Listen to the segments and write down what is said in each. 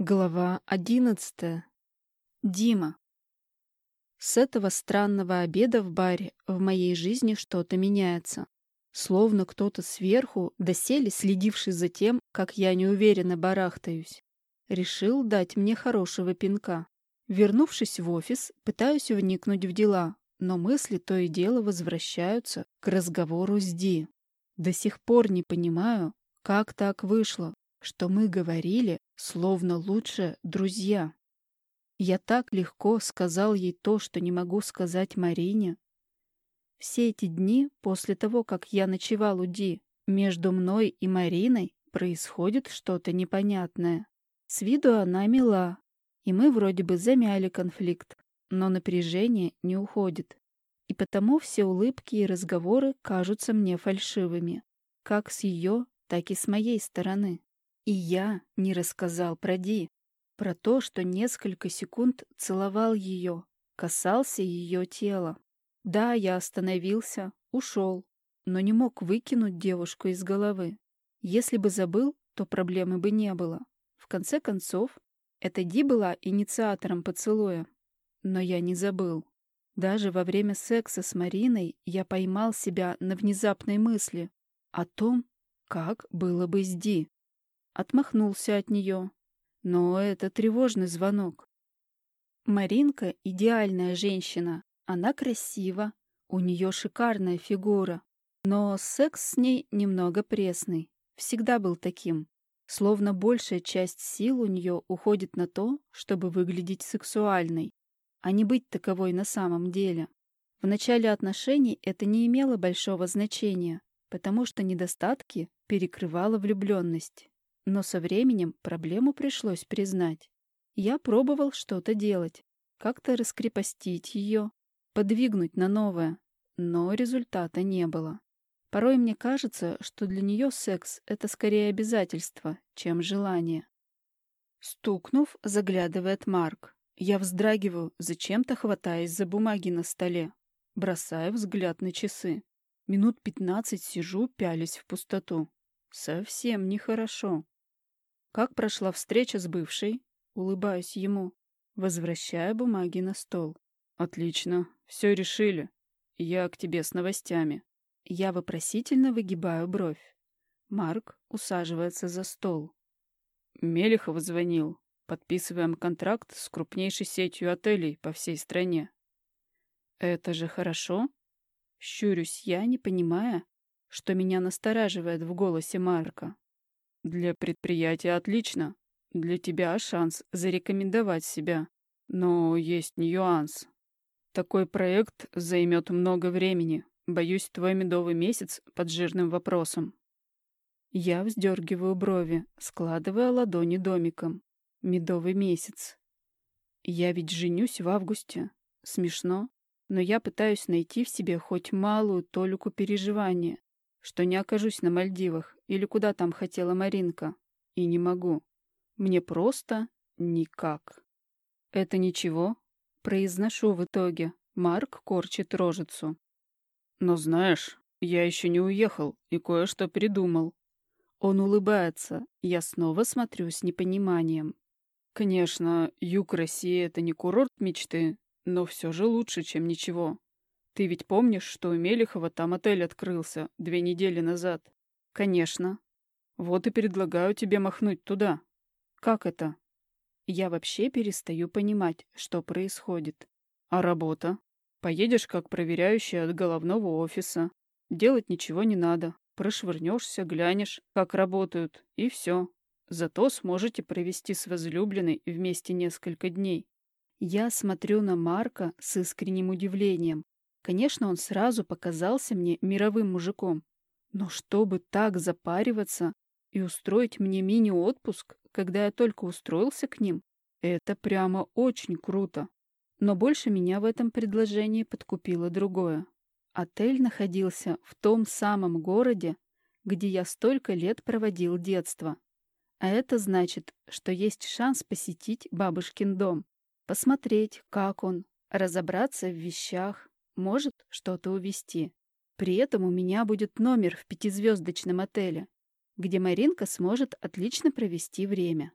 Глава одиннадцатая. Дима. С этого странного обеда в баре в моей жизни что-то меняется. Словно кто-то сверху, доселе следивший за тем, как я неуверенно барахтаюсь, решил дать мне хорошего пинка. Вернувшись в офис, пытаюсь вникнуть в дела, но мысли то и дело возвращаются к разговору с Ди. До сих пор не понимаю, как так вышло, что мы говорили, словно лучше друзья. Я так легко сказал ей то, что не могу сказать Марине. Все эти дни, после того, как я ночевал у Ди, между мной и Мариной происходит что-то непонятное. С виду она мила, и мы вроде бы замяли конфликт, но напряжение не уходит. И потому все улыбки и разговоры кажутся мне фальшивыми, как с ее, так и с моей стороны. И я не рассказал про Ди, про то, что несколько секунд целовал ее, касался ее тела. Да, я остановился, ушел, но не мог выкинуть девушку из головы. Если бы забыл, то проблемы бы не было. В конце концов, это Ди была инициатором поцелуя. Но я не забыл. Даже во время секса с Мариной я поймал себя на внезапной мысли о том, как было бы с Ди. Отмахнулся от нее. Но это тревожный звонок. Маринка — идеальная женщина. Она красива, у нее шикарная фигура. Но секс с ней немного пресный. Всегда был таким. Словно большая часть сил у нее уходит на то, чтобы выглядеть сексуальной, а не быть таковой на самом деле. В начале отношений это не имело большого значения, потому что недостатки перекрывала влюбленность. Но со временем проблему пришлось признать. Я пробовал что-то делать, как-то раскрепостить ее, подвигнуть на новое, но результата не было. Порой мне кажется, что для нее секс — это скорее обязательство, чем желание. Стукнув, заглядывает Марк. Я вздрагиваю, зачем-то хватаясь за бумаги на столе. Бросаю взгляд на часы. Минут пятнадцать сижу, пялись в пустоту. Совсем нехорошо. Как прошла встреча с бывшей? Улыбаюсь ему, возвращая бумаги на стол. Отлично, все решили. Я к тебе с новостями. Я вопросительно выгибаю бровь. Марк усаживается за стол. Мелехов звонил. Подписываем контракт с крупнейшей сетью отелей по всей стране. Это же хорошо. Щурюсь я, не понимая, что меня настораживает в голосе Марка. Для предприятия отлично. Для тебя шанс зарекомендовать себя. Но есть нюанс. Такой проект займет много времени. Боюсь, твой медовый месяц под жирным вопросом. Я вздергиваю брови, складывая ладони домиком. Медовый месяц. Я ведь женюсь в августе. Смешно, но я пытаюсь найти в себе хоть малую толику переживания, что не окажусь на Мальдивах или куда там хотела Маринка. И не могу. Мне просто никак. Это ничего. Произношу в итоге. Марк корчит рожицу. Но знаешь, я еще не уехал и кое-что придумал. Он улыбается. Я снова смотрю с непониманием. Конечно, юг России — это не курорт мечты, но все же лучше, чем ничего. Ты ведь помнишь, что у Мелехова там отель открылся две недели назад? Конечно. Вот и предлагаю тебе махнуть туда. Как это? Я вообще перестаю понимать, что происходит. А работа? Поедешь как проверяющий от головного офиса. Делать ничего не надо. Прошвырнешься, глянешь, как работают, и все. Зато сможете провести с возлюбленной вместе несколько дней. Я смотрю на Марка с искренним удивлением. Конечно, он сразу показался мне мировым мужиком. Но чтобы так запариваться и устроить мне мини-отпуск, когда я только устроился к ним, это прямо очень круто. Но больше меня в этом предложении подкупило другое. Отель находился в том самом городе, где я столько лет проводил детство. А это значит, что есть шанс посетить бабушкин дом, посмотреть, как он, разобраться в вещах, может что-то увезти. При этом у меня будет номер в пятизвездочном отеле, где Маринка сможет отлично провести время.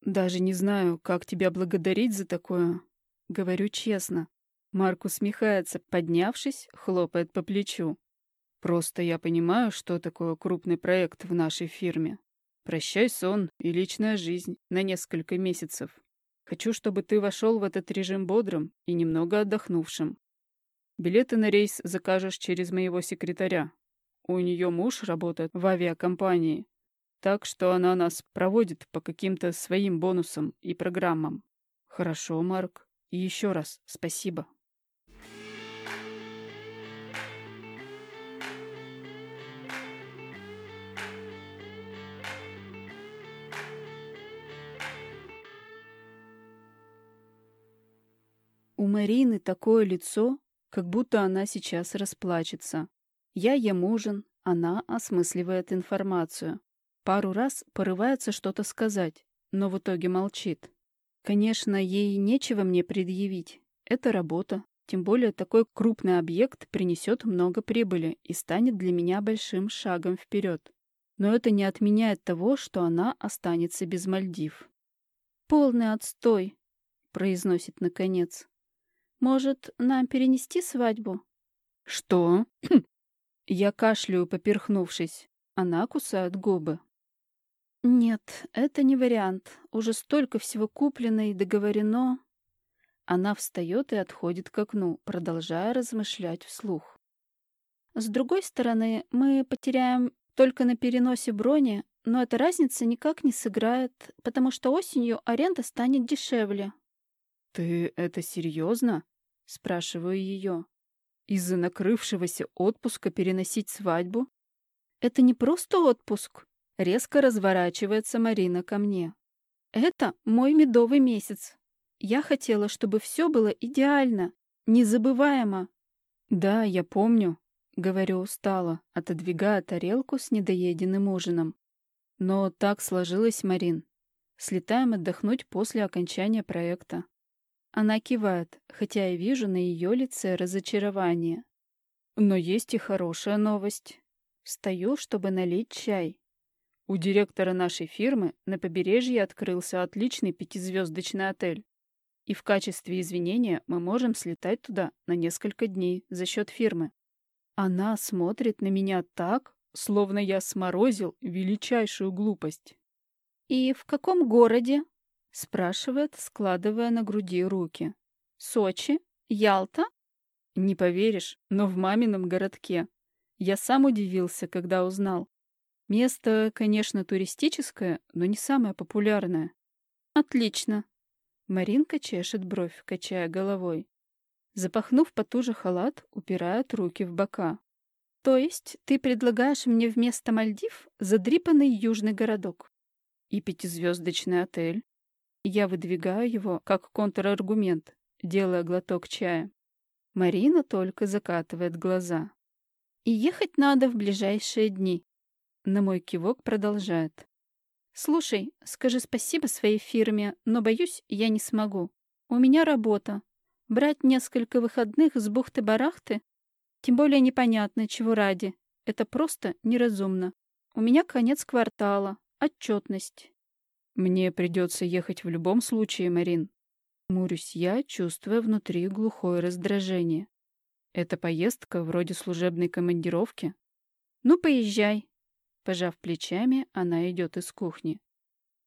Даже не знаю, как тебя благодарить за такое. Говорю честно. Марк усмехается, поднявшись, хлопает по плечу. Просто я понимаю, что такое крупный проект в нашей фирме. Прощай сон и личная жизнь на несколько месяцев. Хочу, чтобы ты вошел в этот режим бодрым и немного отдохнувшим. Билеты на рейс закажешь через моего секретаря. У нее муж работает в авиакомпании, так что она нас проводит по каким-то своим бонусам и программам. Хорошо, Марк. И еще раз спасибо. У Марины такое лицо, как будто она сейчас расплачется. Я ем ужин, она осмысливает информацию. Пару раз порывается что-то сказать, но в итоге молчит. Конечно, ей нечего мне предъявить. Это работа. Тем более такой крупный объект принесет много прибыли и станет для меня большим шагом вперед. Но это не отменяет того, что она останется без Мальдив. «Полный отстой», — произносит наконец. Может, нам перенести свадьбу? Что? Я кашляю, поперхнувшись. Она кусает губы. Нет, это не вариант. Уже столько всего куплено и договорено. Она встает и отходит к окну, продолжая размышлять вслух. С другой стороны, мы потеряем только на переносе брони, но эта разница никак не сыграет, потому что осенью аренда станет дешевле. «Ты это серьезно?» Спрашиваю ее. Из-за накрывшегося отпуска переносить свадьбу? Это не просто отпуск. Резко разворачивается Марина ко мне. Это мой медовый месяц. Я хотела, чтобы все было идеально, незабываемо. Да, я помню, говорю устало, отодвигая тарелку с недоеденным ужином. Но так сложилось, Марин. Слетаем отдохнуть после окончания проекта. Она кивает, хотя я вижу на ее лице разочарование. Но есть и хорошая новость. Встаю, чтобы налить чай. У директора нашей фирмы на побережье открылся отличный пятизвездочный отель. И в качестве извинения мы можем слетать туда на несколько дней за счет фирмы. Она смотрит на меня так, словно я сморозил величайшую глупость. «И в каком городе?» Спрашивает, складывая на груди руки. «Сочи? Ялта?» «Не поверишь, но в мамином городке. Я сам удивился, когда узнал. Место, конечно, туристическое, но не самое популярное». «Отлично!» Маринка чешет бровь, качая головой. Запахнув потуже халат, упирает руки в бока. «То есть ты предлагаешь мне вместо Мальдив задрипанный южный городок?» «И пятизвездочный отель?» Я выдвигаю его как контраргумент, делая глоток чая. Марина только закатывает глаза. И ехать надо в ближайшие дни. На мой кивок продолжает. «Слушай, скажи спасибо своей фирме, но, боюсь, я не смогу. У меня работа. Брать несколько выходных с бухты-барахты? Тем более непонятно, чего ради. Это просто неразумно. У меня конец квартала, отчетность. Мне придется ехать в любом случае, Марин. Мурюсь я, чувствуя внутри глухое раздражение. Эта поездка вроде служебной командировки. Ну, поезжай. Пожав плечами, она идет из кухни.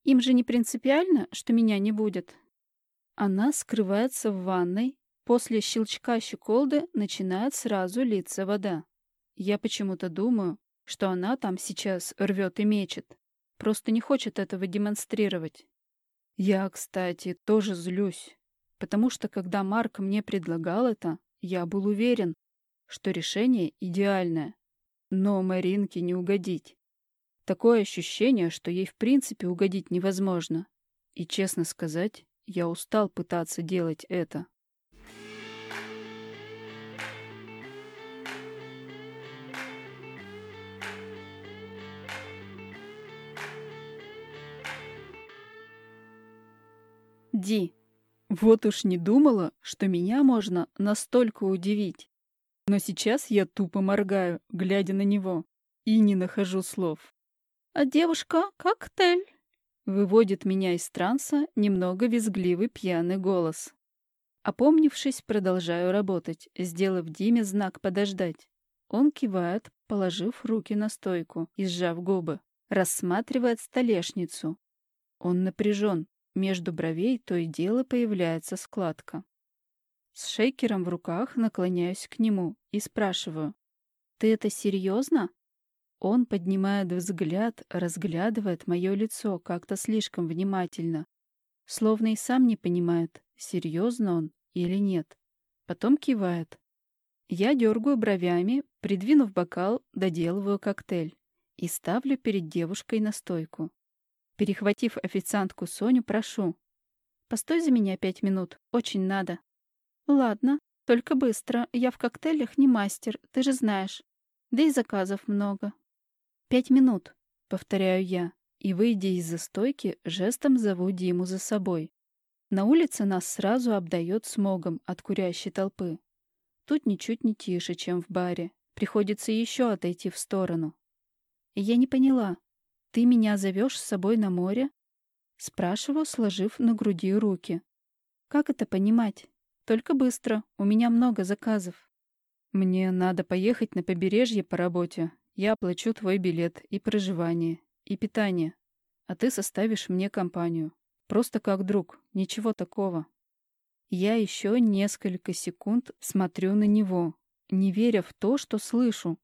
Им же не принципиально, что меня не будет. Она скрывается в ванной. После щелчка щеколды начинает сразу литься вода. Я почему-то думаю, что она там сейчас рвет и мечет. Просто не хочет этого демонстрировать. Я, кстати, тоже злюсь, потому что когда Марк мне предлагал это, я был уверен, что решение идеальное. Но Маринке не угодить. Такое ощущение, что ей в принципе угодить невозможно. И, честно сказать, я устал пытаться делать это. Ди. Вот уж не думала, что меня можно настолько удивить. Но сейчас я тупо моргаю, глядя на него, и не нахожу слов. «А девушка — коктейль!» Выводит меня из транса немного визгливый пьяный голос. Опомнившись, продолжаю работать, сделав Диме знак «подождать». Он кивает, положив руки на стойку и сжав губы. Рассматривает столешницу. Он напряжен. Между бровей то и дело появляется складка. С шейкером в руках наклоняюсь к нему и спрашиваю. «Ты это серьезно?» Он поднимает взгляд, разглядывает мое лицо как-то слишком внимательно. Словно и сам не понимает, серьезно он или нет. Потом кивает. Я дергаю бровями, придвинув бокал, доделываю коктейль и ставлю перед девушкой на стойку. Перехватив официантку Соню, прошу. «Постой за меня пять минут, очень надо». «Ладно, только быстро, я в коктейлях не мастер, ты же знаешь. Да и заказов много». «Пять минут», — повторяю я, и, выйдя из-за стойки, жестом зову Диму за собой. На улице нас сразу обдает смогом от курящей толпы. Тут ничуть не тише, чем в баре. Приходится еще отойти в сторону. Я не поняла. Ты меня зовешь с собой на море? Спрашиваю, сложив на груди руки. Как это понимать? Только быстро, у меня много заказов. Мне надо поехать на побережье по работе. Я оплачу твой билет и проживание, и питание. А ты составишь мне компанию. Просто как друг, ничего такого. Я еще несколько секунд смотрю на него, не веря в то, что слышу.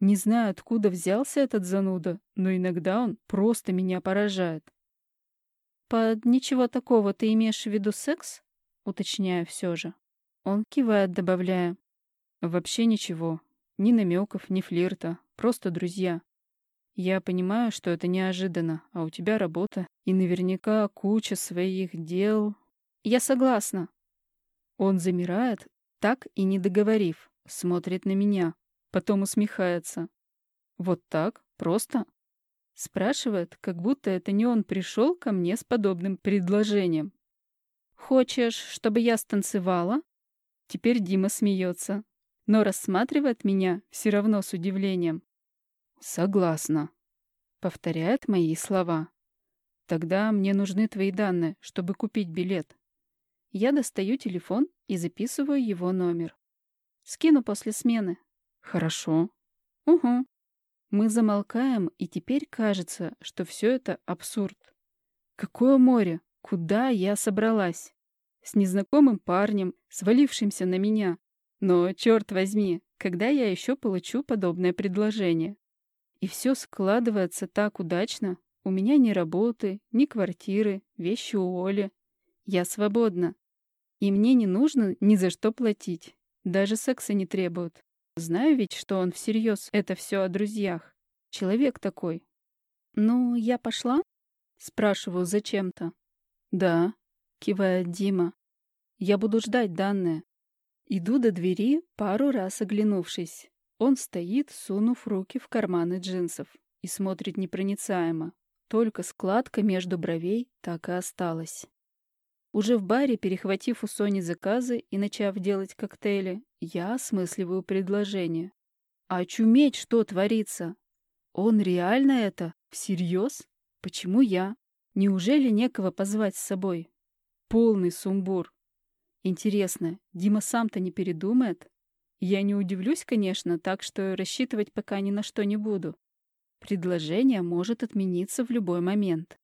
Не знаю, откуда взялся этот зануда, но иногда он просто меня поражает. «Под ничего такого ты имеешь в виду секс?» — уточняю все же. Он кивает, добавляя. «Вообще ничего. Ни намеков, ни флирта. Просто друзья. Я понимаю, что это неожиданно, а у тебя работа и наверняка куча своих дел. Я согласна. Он замирает, так и не договорив, смотрит на меня, потом усмехается. Вот так? Просто? Спрашивает, как будто это не он пришел ко мне с подобным предложением. «Хочешь, чтобы я станцевала?» Теперь Дима смеется, но рассматривает меня все равно с удивлением. «Согласна», — повторяет мои слова. «Тогда мне нужны твои данные, чтобы купить билет». Я достаю телефон и записываю его номер. Скину после смены. «Хорошо». «Угу». Мы замолкаем, и теперь кажется, что все это абсурд. Какое море? Куда я собралась? С незнакомым парнем, свалившимся на меня. Но, черт возьми, когда я еще получу подобное предложение? И все складывается так удачно. У меня ни работы, ни квартиры, вещи у Оли. Я свободна. И мне не нужно ни за что платить. Даже секса не требуют. Знаю ведь, что он всерьез это все о друзьях. Человек такой. «Ну, я пошла?» Спрашиваю зачем-то. «Да», — кивает Дима. «Я буду ждать данные». Иду до двери, пару раз оглянувшись. Он стоит, сунув руки в карманы джинсов, и смотрит непроницаемо. Только складка между бровей так и осталась. Уже в баре, перехватив у Сони заказы и начав делать коктейли, я осмысливаю предложение. А чуметь, что творится? Он реально это? Всерьез? Почему я? Неужели некого позвать с собой? Полный сумбур. Интересно, Дима сам-то не передумает? Я не удивлюсь, конечно, так что рассчитывать пока ни на что не буду. Предложение может отмениться в любой момент.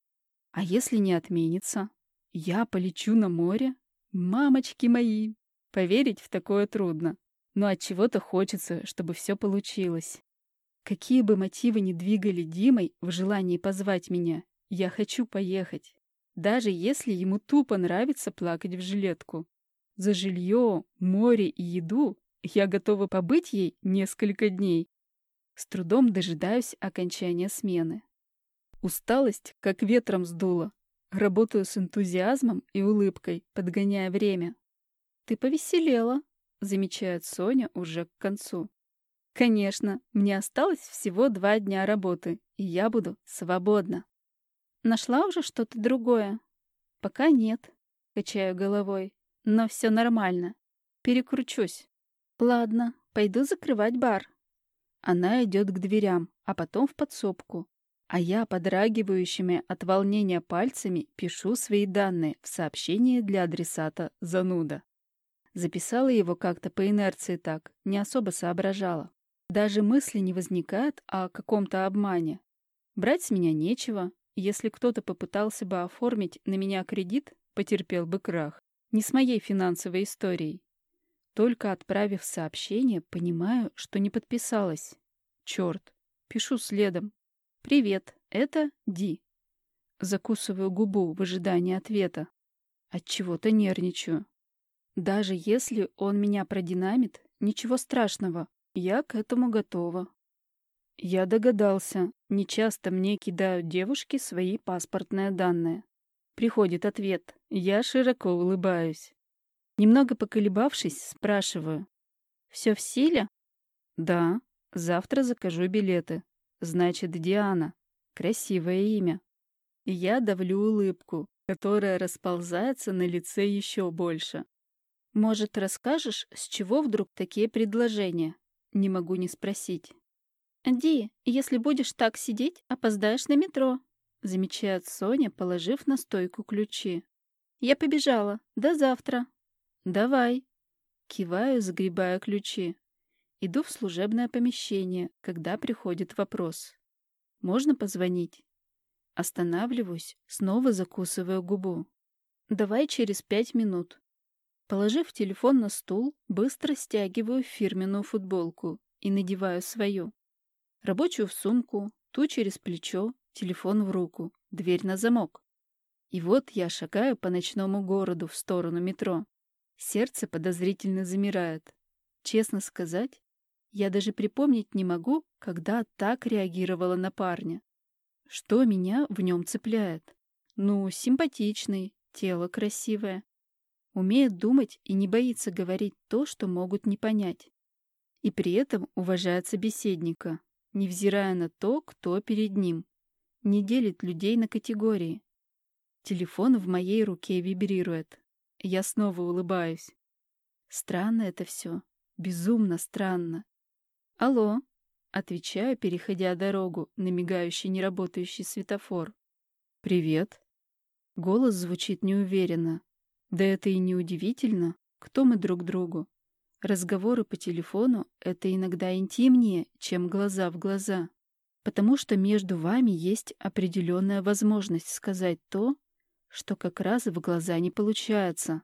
А если не отменится? Я полечу на море? Мамочки мои! Поверить в такое трудно. Но от чего-то хочется, чтобы все получилось. Какие бы мотивы ни двигали Димой в желании позвать меня, я хочу поехать. Даже если ему тупо нравится плакать в жилетку. За жилье, море и еду я готова побыть ей несколько дней. С трудом дожидаюсь окончания смены. Усталость как ветром сдуло. Работаю с энтузиазмом и улыбкой, подгоняя время. «Ты повеселела», — замечает Соня уже к концу. «Конечно, мне осталось всего два дня работы, и я буду свободна». «Нашла уже что-то другое?» «Пока нет», — качаю головой. «Но все нормально. Перекручусь». Ладно, пойду закрывать бар. Она идет к дверям, а потом в подсобку. А я подрагивающими от волнения пальцами пишу свои данные в сообщении для адресата «Зануда». Записала его как-то по инерции так, не особо соображала. Даже мысли не возникает о каком-то обмане. Брать с меня нечего. Если кто-то попытался бы оформить на меня кредит, потерпел бы крах. Не с моей финансовой историей. Только отправив сообщение, понимаю, что не подписалась. Черт. Пишу следом. «Привет, это Ди». Закусываю губу в ожидании ответа. От чего то нервничаю. Даже если он меня продинамит, ничего страшного, я к этому готова. Я догадался, нечасто мне кидают девушки свои паспортные данные. Приходит ответ, я широко улыбаюсь. Немного поколебавшись, спрашиваю. «Все в силе?» «Да, завтра закажу билеты. Значит, Диана. Красивое имя». Я давлю улыбку, которая расползается на лице еще больше. Может, расскажешь, с чего вдруг такие предложения? Не могу не спросить. «Ди, если будешь так сидеть, опоздаешь на метро», замечает Соня, положив на стойку ключи. «Я побежала. До завтра». «Давай». Киваю, загребая ключи. Иду в служебное помещение, когда приходит вопрос. «Можно позвонить?» Останавливаюсь, снова закусываю губу. «Давай через пять минут». Положив телефон на стул, быстро стягиваю фирменную футболку и надеваю свою. Рабочую в сумку, ту через плечо, телефон в руку, дверь на замок. И вот я шагаю по ночному городу в сторону метро. Сердце подозрительно замирает. Честно сказать, я даже припомнить не могу, когда так реагировала на парня. Что меня в нем цепляет? Ну, симпатичный, тело красивое, Умеет думать и не боится говорить то, что могут не понять. И при этом уважает собеседника, невзирая на то, кто перед ним. Не делит людей на категории. Телефон в моей руке вибрирует. Я снова улыбаюсь. Странно это все. Безумно странно. «Алло», — отвечаю, переходя дорогу на мигающий неработающий светофор. «Привет». Голос звучит неуверенно, да это и не удивительно. Кто мы друг другу? Разговоры по телефону — это иногда интимнее, чем глаза в глаза. Потому что между вами есть определенная возможность сказать то, что как раз в глаза не получается.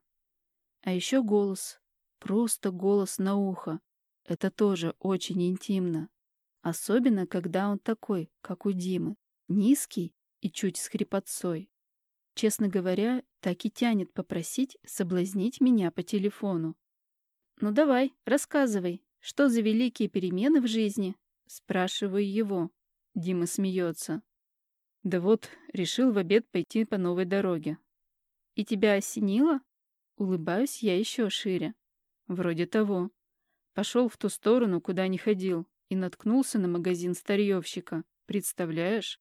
А еще голос. Просто голос на ухо. Это тоже очень интимно. Особенно, когда он такой, как у Димы. Низкий и чуть с хрипотцой. Честно говоря, так и тянет попросить соблазнить меня по телефону. «Ну давай, рассказывай, что за великие перемены в жизни?» Спрашиваю его. Дима смеется. «Да вот, решил в обед пойти по новой дороге». «И тебя осенило?» Улыбаюсь я еще шире. «Вроде того. Пошел в ту сторону, куда не ходил, и наткнулся на магазин старьевщика. Представляешь?»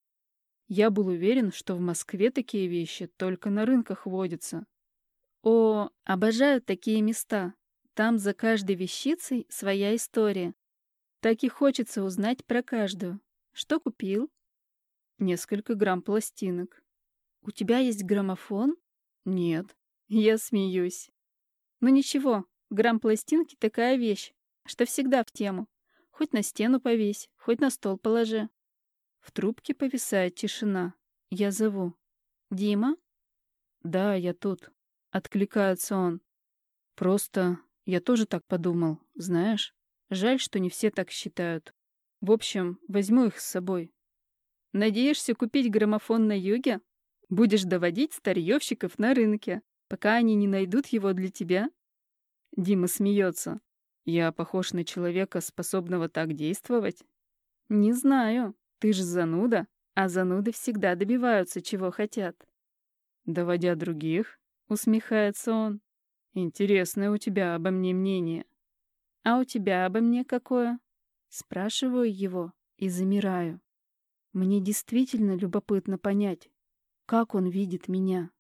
Я был уверен, что в Москве такие вещи только на рынках водятся. О, обожаю такие места. Там за каждой вещицей своя история. Так и хочется узнать про каждую. Что купил? Несколько грамм пластинок. У тебя есть граммофон? Нет. Я смеюсь. Ну ничего, грамм пластинки такая вещь, что всегда в тему. Хоть на стену повесь, хоть на стол положи. В трубке повисает тишина. Я зову. «Дима?» «Да, я тут». Откликается он. «Просто я тоже так подумал, знаешь? Жаль, что не все так считают. В общем, возьму их с собой». «Надеешься купить граммофон на юге? Будешь доводить старьевщиков на рынке, пока они не найдут его для тебя?» Дима смеется. «Я похож на человека, способного так действовать?» «Не знаю. Ты ж зануда, а зануды всегда добиваются, чего хотят. Доводя других, усмехается он. Интересное у тебя обо мне мнение. А у тебя обо мне какое? Спрашиваю его и замираю. Мне действительно любопытно понять, как он видит меня.